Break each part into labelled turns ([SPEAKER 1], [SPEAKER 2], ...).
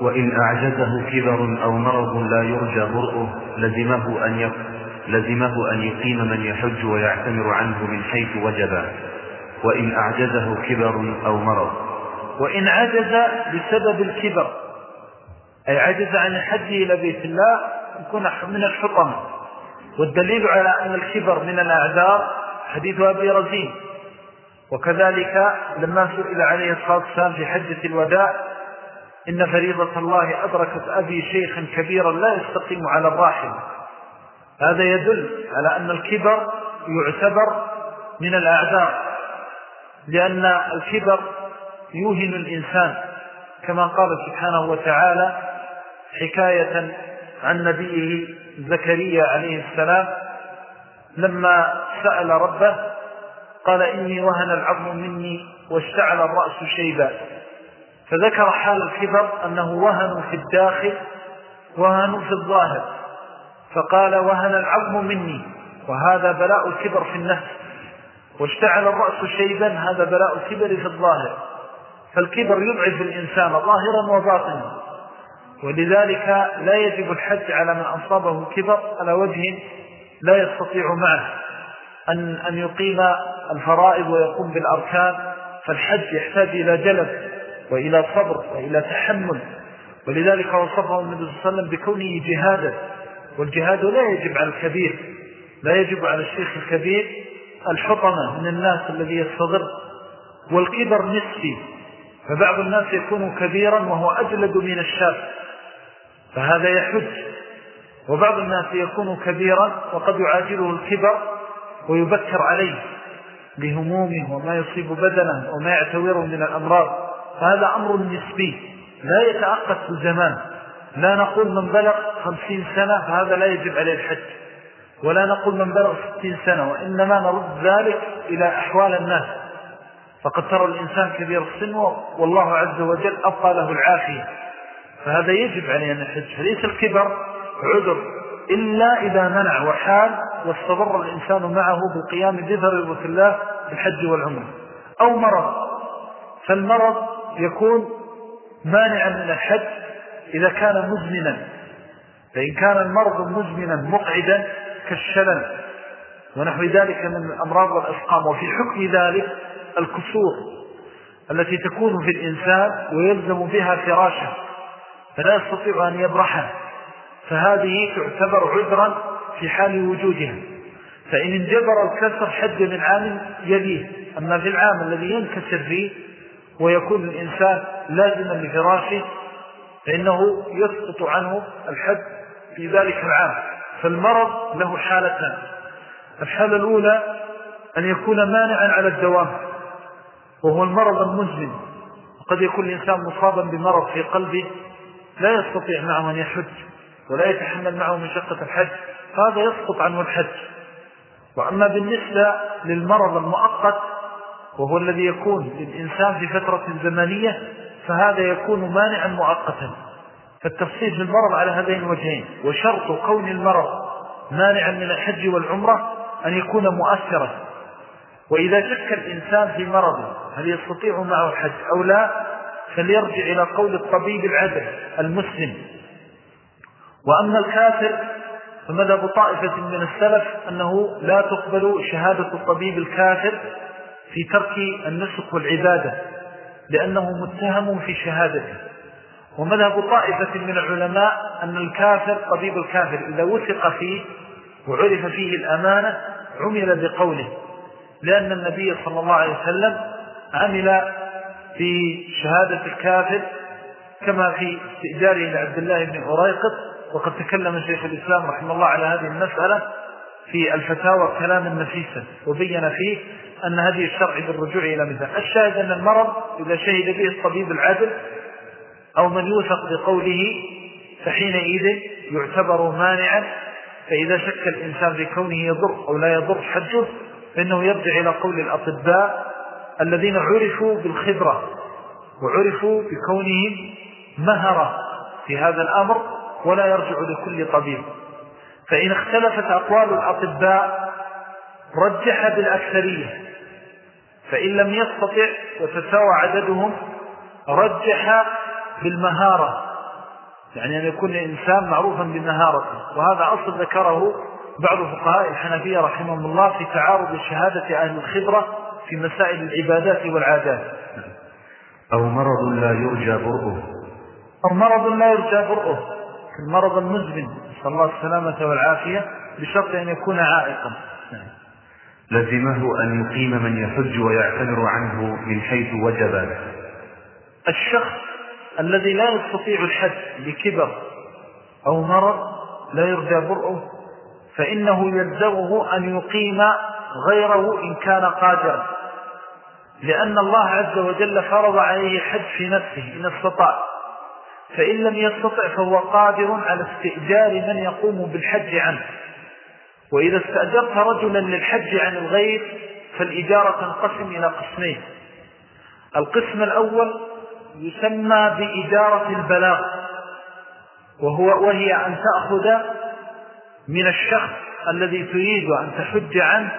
[SPEAKER 1] وإن أعجزه كبر أو مرض لا يرجى برؤه لزمه أن, لزمه أن يقيم من يحج ويعتمر عنه من حيث وجب. وإن أعجزه كبر أو مرض.
[SPEAKER 2] وإن عجز بسبب الكبر أي عجز عن الحج إلى بيت الله يكون من الحطمة. والدليل على أن الكبر من الأعذار حديث أبي رزين. وكذلك لما سئل عليه الصلاة والسلام في حجة الوداع إن فريضة الله أدركت أبي شيخا كبيرا لا يستقيم على الراحل. هذا يدل على أن الكبر يعتبر من الأعذار لأن الكبر يوهن الإنسان كما قال سبحانه وتعالى حكاية عن نبيه زكريا عليه السلام لما سأل ربه قال إني وهن العظم مني واشتعل الرأس شيبا. فذكر حال الكبر أنه وهن في الداخل وهن في الظاهر. فقال وهن العظم مني وهذا بلاء الكبر في النفس. واشتعل الرأس شيبا هذا بلاء الكبر في الظاهر. فالكبر يضعف الإنسان ظاهرا وباطنا. ولذلك لا يجب الحج على من أصابه الكبر على وجه لا يستطيع معه. أن, أن يقيم الفرائض ويقوم بالأركان. فالحج يحتاج إلى جلب. وإلى صبر وإلى تحمل. ولذلك وصفه النبي صلى الله عليه وسلم بكونه جهادا. والجهاد لا يجب على الكبير لا يجب على الشيخ الكبير الحطمة من الناس الذي يستضر والكبر نسبي فبعض الناس يكون كبيرا وهو أجلد من الشاب فهذا يحج. وبعض الناس يكون كبيرا وقد يعاجله الكبر ويبكر عليه بهمومه وما يصيب بدنه وما يعتوره من الأمراض. فهذا أمر نسبي لا يتأقف في الزمان. لا نقول من بلغ خمسين سنة فهذا لا يجب عليه الحج. ولا نقول من بلغ ستين سنة وإنما نرد ذلك إلى أحوال الناس. فقد ترى الإنسان كبير السن والله عز وجل أبقى له العافية. فهذا يجب عليه أن يحج. فليس الكبر عذر إلا إذا منع وحال واستضر الإنسان معه بالقيام بفرضة الله الحج والعمر أو مرض. فالمرض يكون مانعا من الحج إذا كان مزمنا فإن كان المرض مزمنا مقعدا كالشلل ونحو ذلك من الأمراض والأسقام وفي حكم ذلك الكسور التي تكون في الإنسان ويلزم بها فراشه فلا يستطيع أن يبرحها فهذه تعتبر عذرا في حال وجودها. فإن انجبر الكسر حد من عام يليه أما في العام الذي ينكسر فيه ويكون الإنسان لازما لفراشه فإنه يسقط عنه الحد في ذلك العام فالمرض له حالتان الحالة الأولى أن يكون مانعا على الدوام وهو المرض المزمن وقد يكون الإنسان مصابا بمرض في قلبه لا يستطيع معه أن يحج ولا يتحمل معه مشقة الحج هذا يسقط عنه الحج. وأما بالنسبة للمرض المؤقت وهو الذي يكون للإنسان في فترة زمنية فهذا يكون مانعا مؤقتا. فالتفصيل في المرض على هذين الوجهين. وشرط كون المرض مانعا من الحج والعمرة أن يكون مؤثرا. وإذا شك الإنسان في مرضه هل يستطيع معه الحج أو لا فليرجع إلى قول الطبيب العدل المسلم. وأما الكافر فمذهب طائفة من السلف أنه لا تقبل شهادة الطبيب الكافر في ترك النسك والعبادة لأنه متهم في شهادته. ومذهب طائفة من العلماء أن الكافر طبيب الكافر إذا وثق فيه وعرف فيه الأمانة عمل بقوله لأن النبي صلى الله عليه وسلم عمل في شهادة الكافر كما في استئجاره لعبد الله بن أريقط وقد تكلم شيخ الإسلام رحمه الله على هذه المسألة في الفتاوى كلاما نفيسا وبين فيه أن هذه الشرع بالرجوع إلى مثال الشاهد أن المرض إذا شهد به الطبيب العادل أو من يوثق بقوله فحينئذ يعتبر مانعا فإذا شك الإنسان في كونه يضر أو لا يضر حجه فإنه يرجع إلى قول الأطباء الذين عرفوا بالخبرة وعرفوا بكونهم مهرة في هذا الأمر ولا يرجع لكل طبيب. فإن اختلفت أقوال الأطباء رجح بالأكثرية. فإن لم يستطع وتساوى عددهم رجح بالمهارة. يعني أن يكون الإنسان معروفا بمهارته. وهذا أصل ذكره بعض فقهاء الحنفية رحمهم الله في تعارض شهادة أهل الخبرة في مسائل العبادات والعادات.
[SPEAKER 1] أو مرض لا يرجى برؤه.
[SPEAKER 2] أو مرض لا يرجى برؤه. المرض المزمن نسأل الله السلامة والعافية بشرط أن يكون عائقا.
[SPEAKER 1] لزمه أن يقيم من يحج ويعتمر عنه من حيث وجب.
[SPEAKER 2] الشخص الذي لا يستطيع الحج لكبر أو مرض لا يرجى برؤه فإنه يلزمه أن يقيم غيره إن كان قادرا. لأن الله عز وجل فرض عليه الحج في نفسه إن استطاع. فإن لم يستطع فهو قادر على استئجار من يقوم بالحج عنه. وإذا استأجرت رجلا للحج عن الغير فالإجارة تنقسم إلى قسمين. القسم الأول يسمى بإجارة البلاغ وهو وهي أن تأخذ من الشخص الذي تريد أن تحج عنه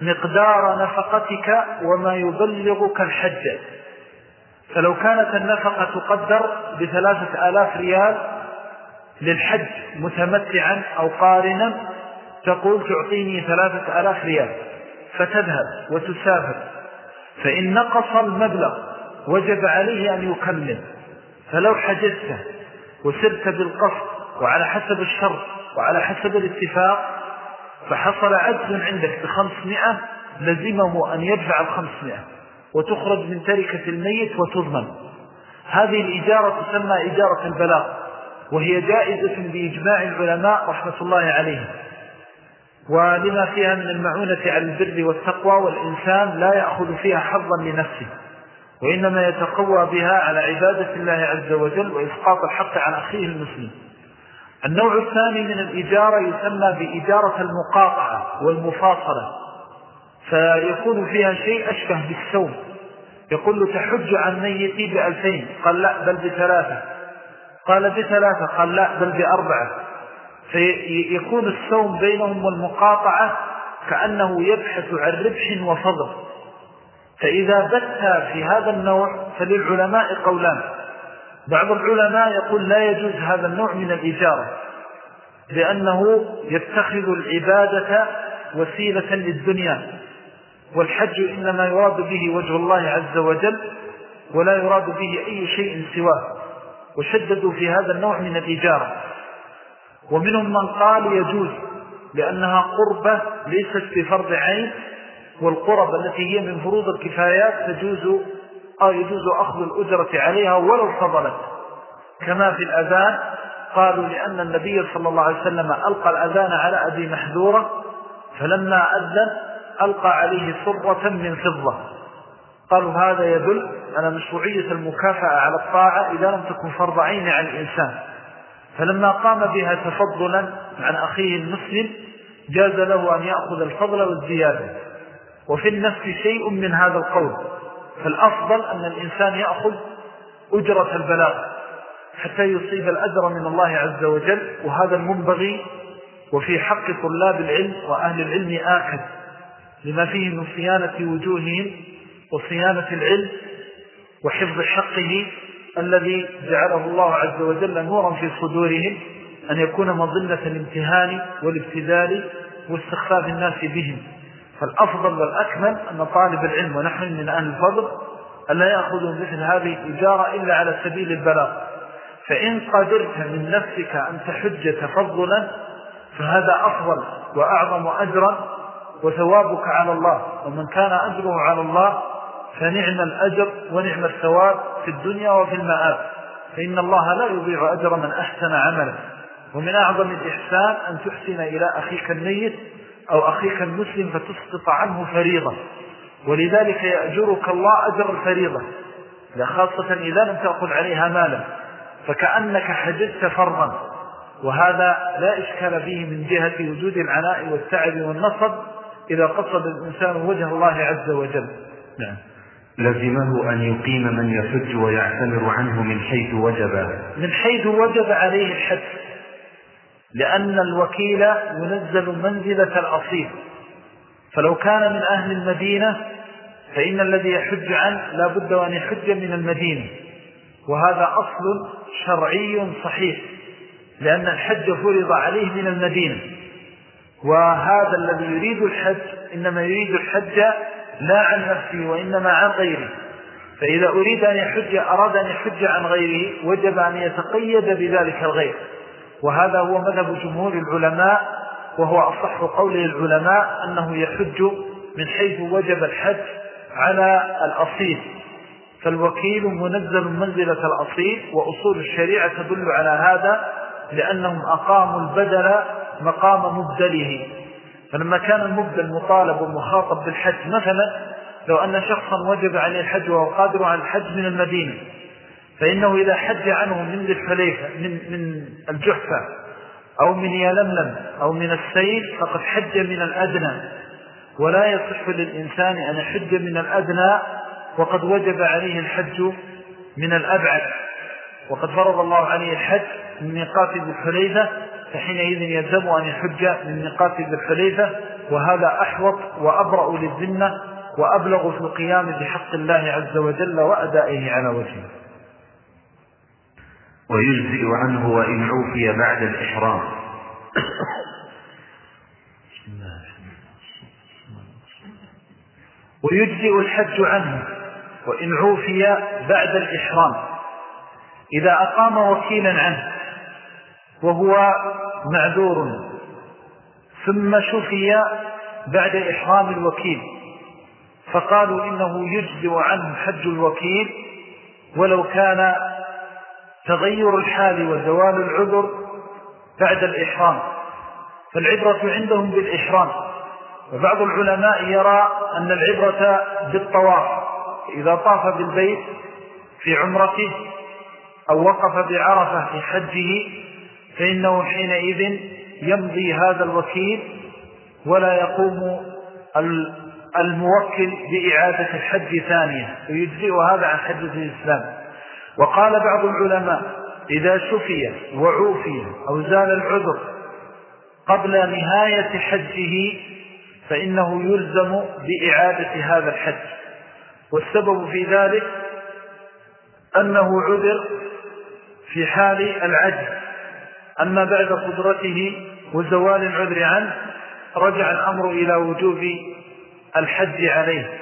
[SPEAKER 2] مقدار نفقتك وما يبلغك الحج. فلو كانت النفقة تقدر بثلاثة آلاف ريال للحج متمتعا أو قارنا تقول تعطيني ثلاثة آلاف ريال فتذهب وتسافر. فإن نقص المبلغ وجب عليه أن يكمل. فلو حجزت وسرت بالقصد وعلى حسب الشرط وعلى حسب الاتفاق فحصل عجز عندك بخمسمائة لزمه أن يدفع الخمسمائة وتخرج من تركة الميت وتضمن. هذه الإجارة تسمى إجارة البلاغ وهي جائزة بإجماع العلماء رحمة الله عليهم. ولما فيها من المعونة على البر والتقوى والإنسان لا يأخذ فيها حظا لنفسه وإنما يتقوى بها على عبادة الله عز وجل وإسقاط الحق عن أخيه المسلم. النوع الثاني من الإجارة يسمى بإجارة المقاطعة والمفاصلة فيكون فيها شيء أشبه بالسوم. يقول تحج عن ميتي بألفين قال لا بل بثلاثة. قال بثلاثة قال لا بل بأربعة. فيكون السوم بينهم والمقاطعة كأنه يبحث عن ربح وفضل فإذا بت في هذا النوع فللعلماء قولان. بعض العلماء يقول لا يجوز هذا النوع من الإجارة لأنه يتخذ العبادة وسيلة للدنيا والحج إنما يراد به وجه الله عز وجل ولا يراد به أي شيء سواه. وشددوا في هذا النوع من الإجارة. ومنهم من قال يجوز لأنها قربة ليست بفرض عين والقرب التي هي من فروض الكفايات تجوز أو يجوز أخذ الأجرة عليها ولو فضلت. كما في الأذان قالوا لأن النبي صلى الله عليه وسلم ألقى الأذان على أبي محذورة فلما أذن ألقى عليه صرة من فضة. قالوا هذا يدل على مشروعية المكافأة على الطاعة إذا لم تكن فرض عين عن الإنسان. فلما قام بها تفضلا عن أخيه المسلم جاز له أن يأخذ الفضل والزيادة. وفي النفس شيء من هذا القول. فالأفضل أن الإنسان يأخذ أجرة البلاغ حتى يصيب الأجر من الله عز وجل. وهذا المنبغي وفي حق طلاب العلم وأهل العلم آكد لما فيه من صيانة وجوههم وصيانة العلم وحفظ حقه الذي جعله الله عز وجل نورا في صدورهم أن يكون مظلة الامتهان والابتدال واستخفاف الناس بهم. فالأفضل والأكمل أن طالب العلم ونحن من أهل الفضل ألا يأخذوا مثل هذه الإجارة إلا على سبيل البلاغ. فإن قدرت من نفسك أن تحج تفضلا فهذا أفضل وأعظم أجرا وثوابك على الله. ومن كان أجره على الله فنعم الأجر ونعم الثواب في الدنيا وفي المآب. فإن الله لا يضيع أجر من أحسن عملا ومن أعظم الإحسان أن تحسن إلى أخيك الميت أو أخيك المسلم فتسقط عنه فريضة. ولذلك يأجرك الله أجر الفريضة. خاصة إذا لم تأخذ عليها مالا. فكأنك حجزت فرضا. وهذا لا إشكال فيه من جهة وجود العناء والتعب والنصب إذا قصد الإنسان وجه الله عز وجل.
[SPEAKER 1] نعم. لزمه أن يقيم من يحج ويعتمر عنه من حيث وجب.
[SPEAKER 2] من حيث وجب عليه الحج لأن الوكيل ينزل منزلة الأصيل. فلو كان من أهل المدينة فإن الذي يحج عنه لا بد وأن يحج من المدينة. وهذا أصل شرعي صحيح لأن الحج فرض عليه من المدينة. وهذا الذي يريد الحج إنما يريد الحج لا عن نفسه وإنما عن غيره فإذا أريد أن يحج أراد أن يحج عن غيره وجب أن يتقيد بذلك الغير. وهذا هو مذهب جمهور العلماء وهو أصح قول العلماء أنه يحج من حيث وجب الحج على الأصيل. فالوكيل منزل منزلة الأصيل وأصول الشريعة تدل على هذا لأنهم أقاموا البدل مقام مبدله. فلما كان المبدل مطالب ومخاطب بالحج مثلا لو أن شخصا وجب عليه الحج وهو قادر على الحج من المدينة فإنه إذا حج عنه من الحليفة من, من الجحفة أو من يلملم أو من السيل فقد حج من الأدنى. ولا يصح للإنسان أن يحج من الأدنى وقد وجب عليه الحج من الأبعد. وقد فرض الله عليه الحج من ميقات ذي الحليفة فحينئذ يلزم أن يحج من ميقات ذي الحليفة وهذا أحوط وأبرأ للذنة وأبلغ في القيام بحق الله عز وجل وأدائه على وجهه.
[SPEAKER 1] ويجزئ عنه وإن عوفي بعد الإحرام.
[SPEAKER 2] ويجزئ الحج عنه وإن عوفي بعد الإحرام. إذا أقام وكيلا عنه وهو معذور. ثم شفي بعد إحرام الوكيل فقالوا إنه يجزئ عنه حج الوكيل ولو كان تغير الحال وزوال العذر بعد الإحرام. فالعبرة عندهم بالإحرام. وبعض العلماء يرى أن العبرة بالطواف إذا طاف بالبيت في عمرته أو وقف بعرفة في حجه فإنه حينئذ يمضي هذا الوكيل ولا يقوم الموكل بإعادة الحج ثانية ويجزئ هذا عن حجة الإسلام. وقال بعض العلماء إذا شفي وعوفي أو زال العذر قبل نهاية حجه فإنه يلزم بإعادة هذا الحج. والسبب في ذلك أنه عذر في حال العجز. أما بعد قدرته وزوال العذر عنه رجع الأمر إلى وجوب الحج عليه.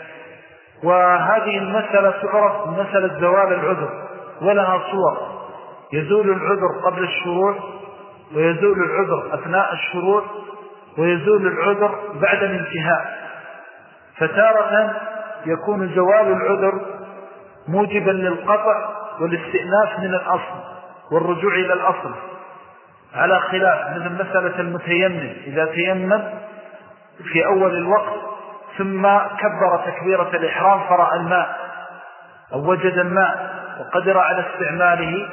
[SPEAKER 2] وهذه المسألة تعرف مسألة زوال العذر ولها صور. يزول العذر قبل الشروع ويزول العذر أثناء الشروع ويزول العذر بعد الانتهاء. فتارة يكون زوال العذر موجبا للقطع والاستئناف من الأصل والرجوع إلى الأصل. على خلاف مثل مسألة المتيمم. إذا تيمم في أول الوقت ثم كبر تكبيرة الإحرام فرأى الماء أو وجد الماء وقدر على استعماله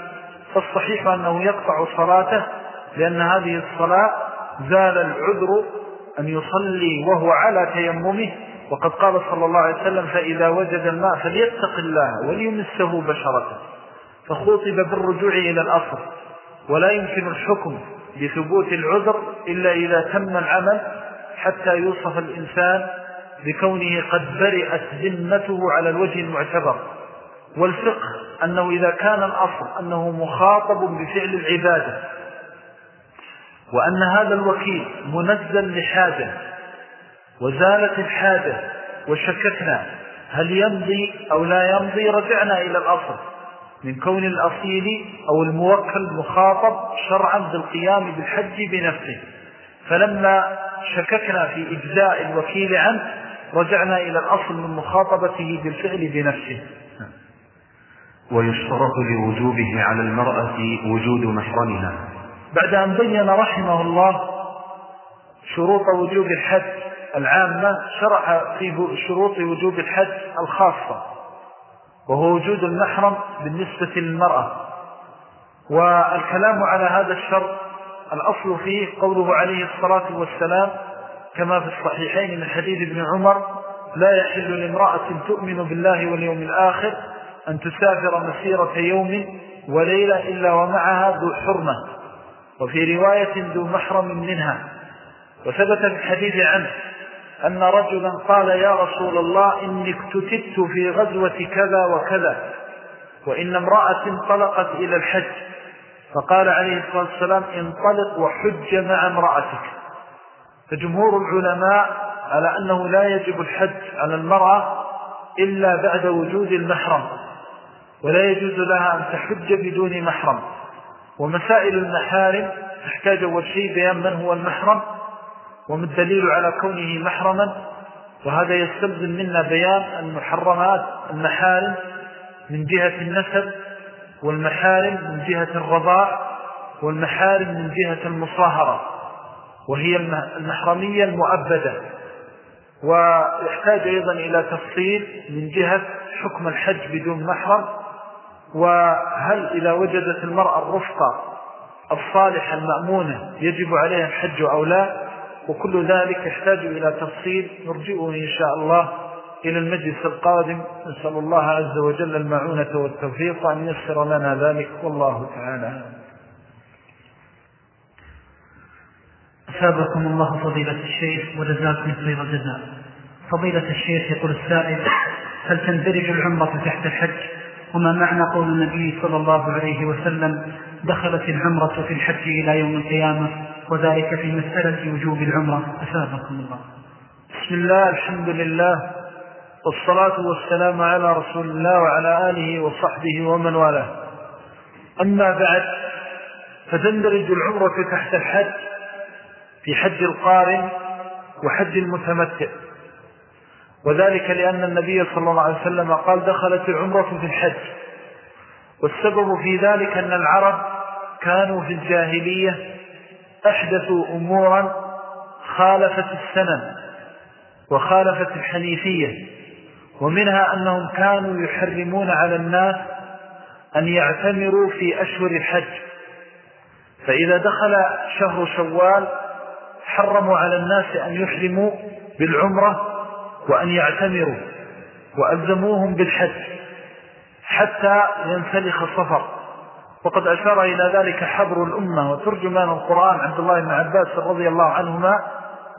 [SPEAKER 2] فالصحيح أنه يقطع صلاته لأن هذه الصلاة زال العذر أن يصلي وهو على تيممه. وقد قال صلى الله عليه وسلم فإذا وجد الماء فليتق الله وليمسه بشرته. فخوطب بالرجوع إلى الأصل. ولا يمكن الحكم بثبوت العذر إلا إذا تم العمل حتى يوصف الإنسان بكونه قد برئت ذمته على الوجه المعتبر. والفقه أنه إذا كان الأصل أنه مخاطب بفعل العبادة وأن هذا الوكيل منزل لحاجة وزالت الحاجة وشككنا هل يمضي أو لا يمضي رجعنا إلى الأصل. من كون الأصيل أو الموكل مخاطب شرعا بالقيام بالحج بنفسه. فلما شككنا في إجزاء الوكيل عنه رجعنا إلى الأصل من مخاطبته بالفعل بنفسه.
[SPEAKER 1] ويشترط لوجوبه على المرأة وجود محرمها.
[SPEAKER 2] بعد أن بين رحمه الله شروط وجوب الحج العامة شرع في شروط وجوب الحج الخاصة. وهو وجود المحرم بالنسبة للمرأة. والكلام على هذا الشرط الأصل فيه قوله عليه الصلاة والسلام كما في الصحيحين من حديث ابن عمر لا يحل لامرأة تؤمن بالله واليوم الآخر أن تسافر مسيرة يوم وليلة إلا ومعها ذو حرمة. وفي رواية ذو محرم منها. وثبت الحديث عنه أن رجلا قال يا رسول الله إني اكتتت في غزوة كذا وكذا وإن امرأة انطلقت إلى الحج. فقال عليه الصلاة والسلام انطلق وحج مع امرأتك. فجمهور العلماء على أنه لا يجب الحج على المرأة إلا بعد وجود المحرم ولا يجوز لها أن تحج بدون محرم. ومسائل المحارم تحتاج أول شيء بيان من هو المحرم وما الدليل على كونه محرما وهذا يستلزم منا بيان المحرمات المحارم من جهة النسب والمحارم من جهة الرضاع والمحارم من جهة المصاهرة وهي المحرمية المؤبدة. ويحتاج أيضا إلى تفصيل من جهة حكم الحج بدون محرم وهل إذا وجدت المرأة الرفقة الصالحة المأمونة يجب عليها الحج أو لا؟ وكل ذلك يحتاج إلى تفصيل نرجئه إن شاء الله إلى المجلس القادم. نسأل الله عز وجل المعونة والتوفيق أن يسر لنا ذلك. والله تعالى
[SPEAKER 3] أثابكم الله فضيلة الشيخ وجزاكم خير الجزاء. فضيلة الشيخ يقول السائل هل تندرج العمرة تحت الحج؟ وما معنى قول النبي صلى الله عليه وسلم دخلت العمرة في الحج إلى يوم القيامة؟ وذلك في مسألة وجوب العمرة. أثابكم الله.
[SPEAKER 2] بسم الله الحمد لله والصلاة والسلام على رسول الله وعلى آله وصحبه ومن والاه. أما بعد فتندرج العمرة تحت الحج في حج القارن وحج المتمتع. وذلك لأن النبي صلى الله عليه وسلم قال دخلت العمرة في الحج. والسبب في ذلك أن العرب كانوا في الجاهلية أحدثوا أمورا خالفت السنن وخالفت الحنيفية ومنها أنهم كانوا يحرمون على الناس أن يعتمروا في أشهر الحج. فإذا دخل شهر شوال حرموا على الناس أن يحرموا بالعمرة وأن يعتمروا وألزموهم بالحج حتى ينسلخ الصفر وقد أشار إلى ذلك حبر الأمة وترجمان القرآن عبد الله بن عباس رضي الله عنهما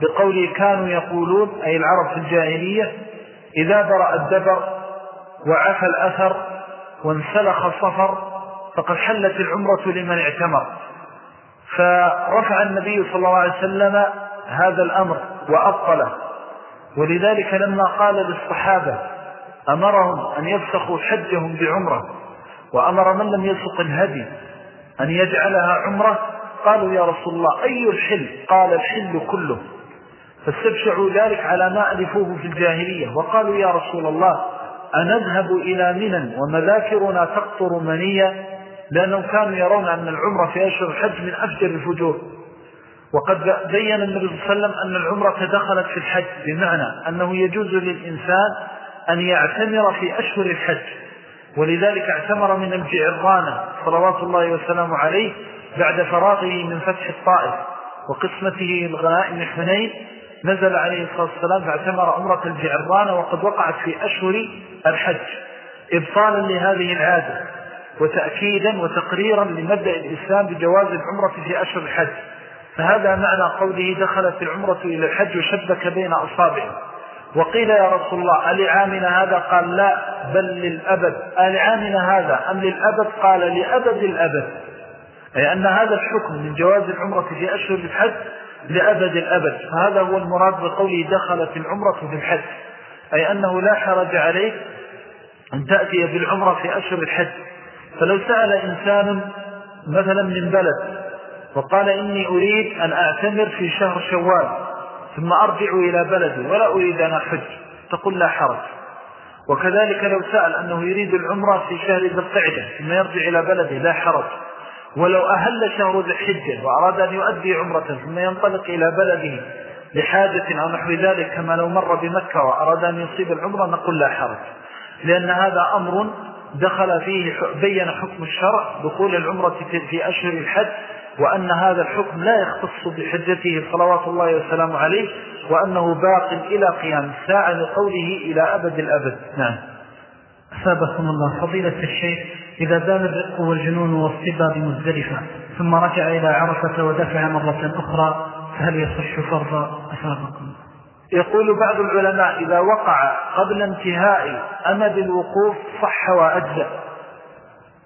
[SPEAKER 2] بقوله كانوا يقولون أي العرب في الجاهلية إذا برأ الدبر وعفى الأثر وانسلخ الصفر فقد حلت العمرة لمن اعتمر. فرفع النبي صلى الله عليه وسلم هذا الأمر وأبطله ولذلك لما قال للصحابة أمرهم أن يفسخوا حجهم بعمرة وأمر من لم يسق الهدي أن يجعلها عمرة قالوا يا رسول الله أي الحل؟ قال الحل كله. فاستبشعوا ذلك على ما ألفوه في الجاهلية. وقالوا يا رسول الله أنذهب إلى منى ومذاكرنا تقطر منية؟ لأنهم كانوا يرون أن العمرة في أشهر الحج من أفجر الفجور. وقد بين النبي صلى الله عليه وسلم أن العمرة دخلت في الحج بمعنى أنه يجوز للإنسان أن يعتمر في أشهر الحج. ولذلك اعتمر من الجعرانة صلوات الله وسلامه عليه بعد فراغه من فتح الطائف وقسمته الغنائم حنين نزل عليه الصلاة والسلام فاعتمر عمرة الجعرانة وقد وقعت في أشهر الحج. إبطالا لهذه العادة وتأكيدا وتقريرا لمبدأ الإسلام بجواز العمرة في أشهر الحج. فهذا معنى قوله دخلت العمرة إلى الحج وشبك بين أصابعه. وقيل يا رسول الله ألعامنا هذا؟ قال لا بل للأبد. ألعامنا هذا أم للأبد؟ قال لأبد الأبد. أي أن هذا الحكم من جواز العمرة في أشهر الحج لأبد الأبد. فهذا هو المراد بقوله دخلت العمرة في الحج. أي أنه لا حرج عليك أن تأتي بالعمرة في أشهر الحج. فلو سأل إنسان مثلا من بلد وقال إني أريد أن أعتمر في شهر شوال ثم أرجع إلى بلدي ولا أريد أن أحج تقول لا حرج. وكذلك لو سأل أنه يريد العمرة في شهر ذي القعدة ثم يرجع إلى بلده لا حرج. ولو أهل شهر ذي الحجة وأراد أن يؤدي عمرة ثم ينطلق إلى بلده لحاجة أو نحو ذلك كما لو مر بمكة وأراد أن يصيب العمرة نقول لا حرج. لأن هذا أمر دخل فيه بين حكم الشرع دخول العمرة في أشهر الحج وأن هذا الحكم لا يختص بحجته صلوات الله وسلامه عليه وأنه باق إلى قيام الساعة لقوله إلى أبد الأبد. نعم.
[SPEAKER 3] أثابكم الله. فضيلة الشيخ إذا زال الرق والجنون والصبا بمزدلفة ثم رجع إلى عرفة ودفع مرة أخرى فهل يصح فرضا أثابكم؟
[SPEAKER 2] يقول بعض العلماء إذا وقع قبل انتهاء أمد الوقوف صح وأجزأ.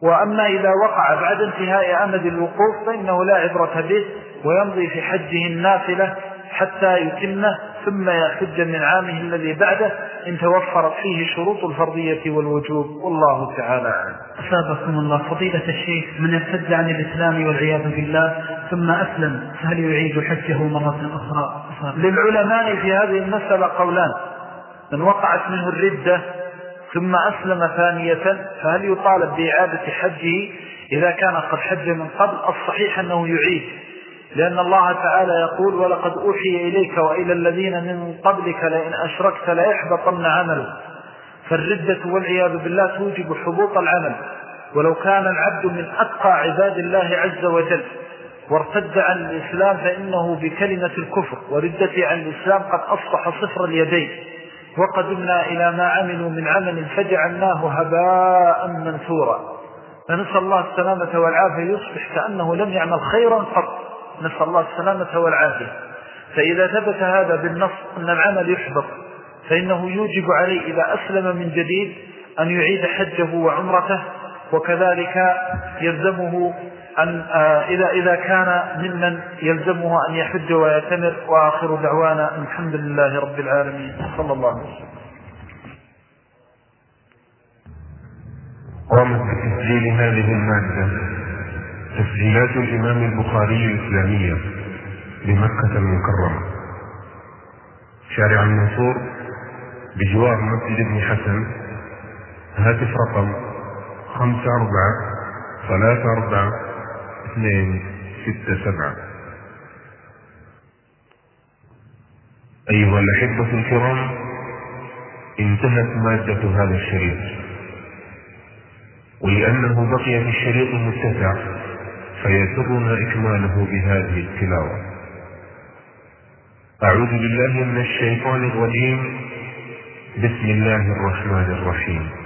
[SPEAKER 2] وأما إذا وقع بعد انتهاء أمد الوقوف فإنه لا عبرة به ويمضي في حجه النافلة حتى يتمه ثم يحج من عامه الذي بعده إن توفرت فيه شروط الفرضية والوجوب. والله تعالى
[SPEAKER 3] أصابكم الله. فضيلة الشيخ من ارتد عن الإسلام والعياذ بالله ثم أسلم فهل يعيد حجه مرة أخرى؟
[SPEAKER 2] للعلماء في هذه المسألة قولان من وقعت منه الردة ثم أسلم ثانية فهل يطالب بإعادة حجه؟ إذا كان قد حج من قبل الصحيح أنه يعيد. لأن الله تعالى يقول ولقد أوحي إليك وإلى الذين من قبلك لئن أشركت ليحبطن عمله فالردة والعياذ بالله توجب حبوط العمل. ولو كان العبد من أتقى عباد الله عز وجل وارتد عن الإسلام فإنه بكلمة الكفر. وردة عن الإسلام قد أصبح صفر اليدين. وقدمنا إلى ما عملوا من عمل فجعلناه هباء منثورا. فنسأل الله السلامة والعافية. يصبح كأنه لم يعمل خيرا قط نسأل الله السلامة والعافية. فإذا ثبت هذا بالنص أن العمل يحبط فإنه يوجب عليه إذا أسلم من جديد أن يعيد حجه وعمرته وكذلك يلزمه أن آه، إذا, إذا كان ممن يلزمه أن يحج ويتمر وآخر دعوانا الحمد لله رب العالمين. صلى الله عليه وسلم.
[SPEAKER 4] قامت بتسجيل هذه المادة تسجيلات الإمام البخاري الإسلامية بمكة المكرمة. شارع المنصور بجوار مسجد ابن حسن. هاتف رقم خمسة أربعة ثلاثة أربعة اثنين ستة سبعة. أيها الأحبة الكرام انتهت مادة هذا الشريط. ولأنه بقي في الشريط المتسع فيسرنا إكماله بهذه التلاوة. أعوذ بالله من الشيطان الرجيم. بسم الله الرحمن الرحيم.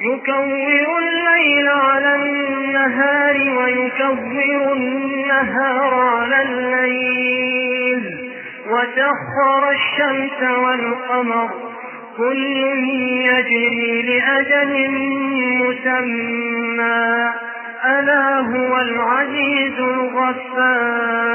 [SPEAKER 5] يكور الليل على النهار ويكور النهار على الليل. وسخر الشمس والقمر كل يجري لأجل مسمى. ألا هو العزيز الغفار.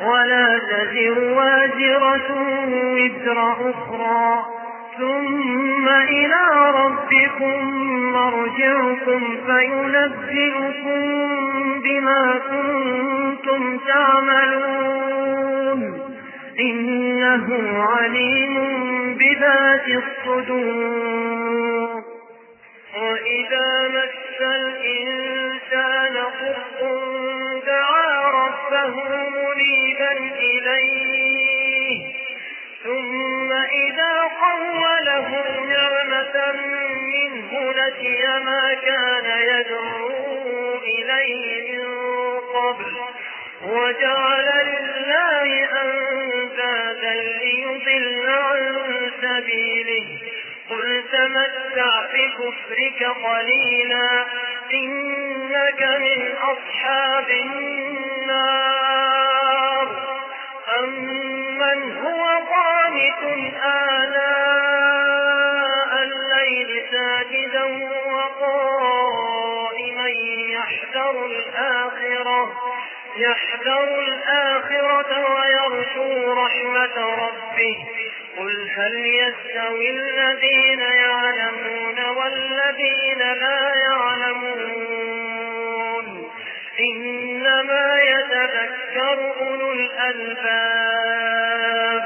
[SPEAKER 5] ولا تزر وازرة وزر أخرى. ثم إلى ربكم مرجعكم فينبئكم بما كنتم تعملون. إنه عليم بذات الصدور. وإذا مس الإنسان ضر دعا ربه إليه. ثم إذا خوله نعمة منه نسي ما كان يدعو إليه من قبل وجعل لله أندادا ليضل عن سبيله. قل تمتع بكفرك قليلا إنك من أصحاب النار. أمن هو قانت آلاء الليل ساجدا وقائما يحذر الآخرة يحذر الآخرة ويرجو رحمة ربه. قل هل يستوي الذين يعلمون والذين لا يعلمون؟ إنما يتذكر أولو الألباب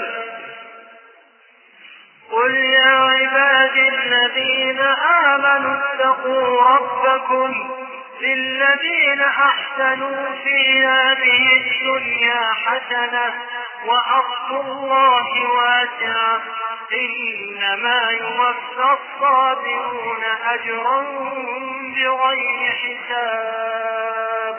[SPEAKER 5] قل يا عبادي الذين آمنوا اتقوا ربكم للذين أحسنوا في هذه الدنيا حسنة وأرض الله واسعة إنما يوفى الصابرون أجرا بغير حساب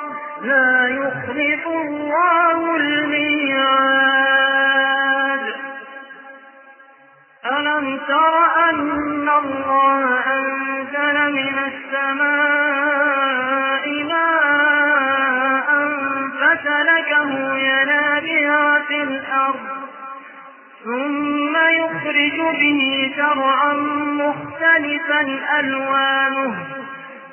[SPEAKER 5] لا يخلف الله الميعاد. ألم تر أن الله أنزل من السماء ماء فسلكه الأرض ثم يخرج به شرعا مختلفا ألوانه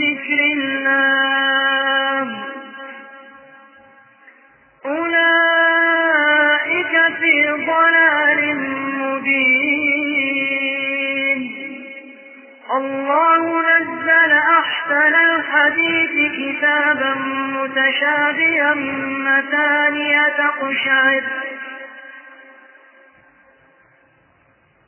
[SPEAKER 5] ذكر الله أولئك في ضلال مبين الله نزل أحسن الحديث كتابا متشابها مثانية تقشعر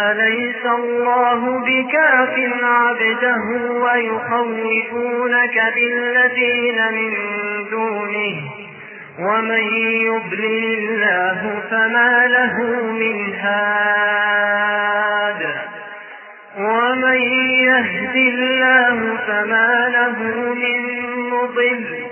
[SPEAKER 5] أليس الله بكاف عبده ويخوفونك بالذين من دونه؟ ومن يضلل الله فما له من هاد. ومن يهد الله فما له من مضل.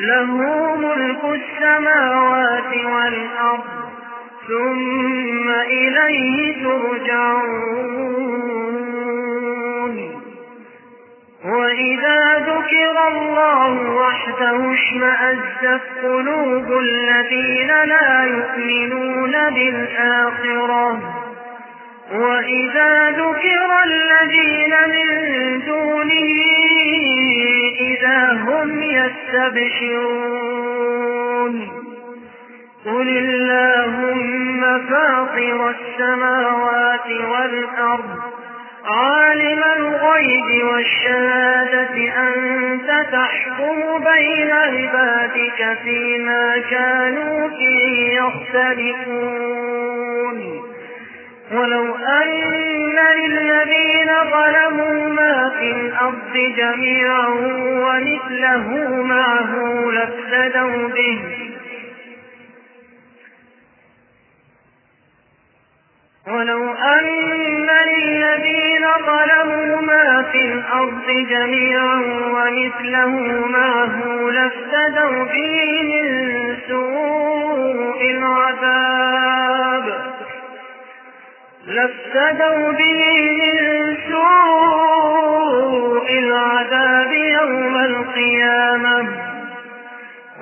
[SPEAKER 5] له ملك السماوات والأرض ثم إليه ترجعون. وإذا ذكر الله وحده اشمأزت قلوب الذين لا يؤمنون بالآخرة. وإذا ذكر الذين من دونه إذا هم يستبشرون. قل اللهم فاطر السماوات والأرض عالم الغيب والشهادة أنت تحكم بين عبادك فيما كانوا فيه يختلفون. ولو أن للذين ظلموا ما في الأرض جميعا ومثله معه لافتدوا به. ولو أن للذين ظلموا ما في الأرض جميعا ومثله معه لافتدوا به من سوء العذاب. لافتدوا به من سوء العذاب يوم القيامة.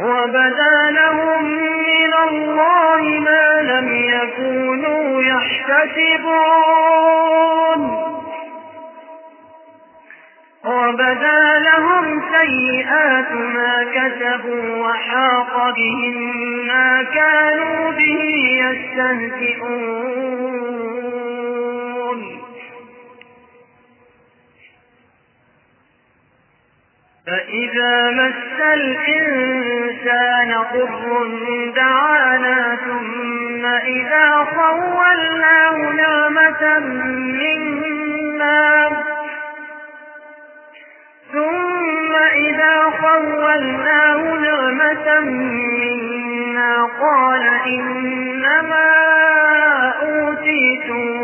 [SPEAKER 5] وبدا لهم من الله ما لم يكونوا يحتسبون. وبدا لهم سيئات ما كسبوا وحاق بهم ما كانوا به يستهزئون. فإذا مس الإنسان ضر دعانا ثم إذا خولناه نعمة منا ثم إذا خولناه نعمة منا قال إنما أوتيته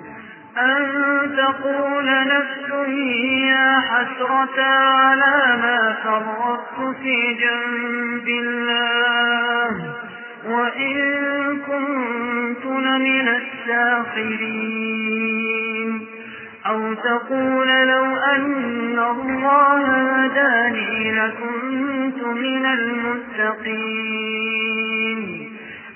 [SPEAKER 5] أن تقول نفس يا حسرة على ما فرطت في جنب الله. وإن كنت لمن الساخرين. أو تقول لو أن الله هداني لكنت من المتقين.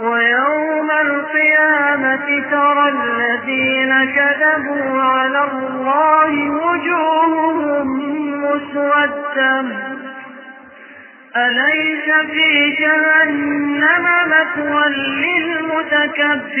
[SPEAKER 5] ويوم القيامة ترى الذين كذبوا على الله وجوههم مسودة. أليس في جهنم مثوى للمتكبرين؟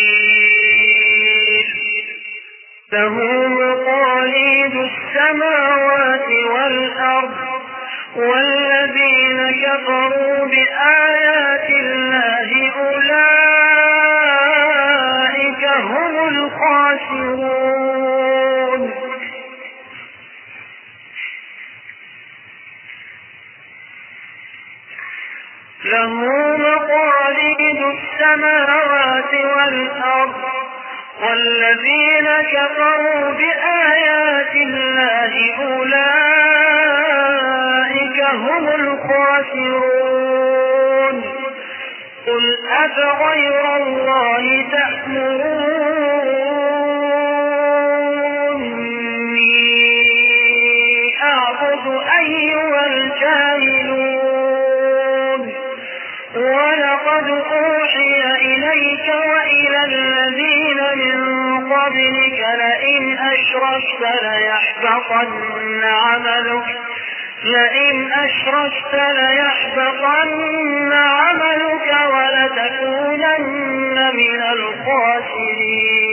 [SPEAKER 5] والذين كفروا بآيات الله أولئك هم الخاسرون. له مقاليد والأرض والذين كفروا بآيات الله أولئك هم الخاسرون. قل أفغير الله تأمروني أعبد أيها الجاهلون. ولقد أوحي إليك وإلى الذين من قبلك لئن أشركت ليحبطن عملك. لئن أشركت ليحبطن عملك ولتكونن من الخاسرين.